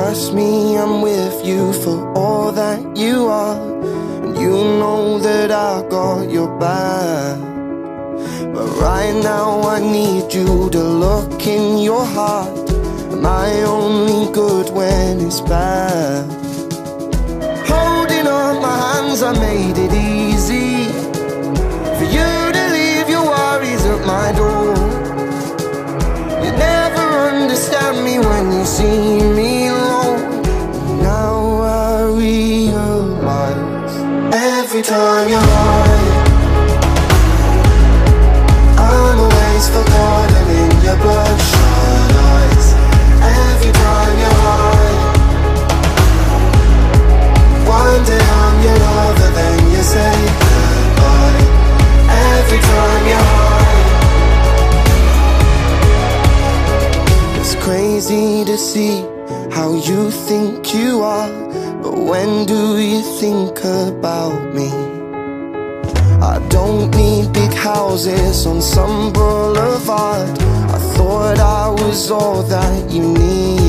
trust me, I'm with you for all that you are. And you know that I got your back. But right now, I need you to look in your heart. Am I only good when it's bad? Holding up my hands, I made it easy Crazy to see how you think you are, but when do you think about me? I don't need big houses on some boulevard. I thought I was all that you need.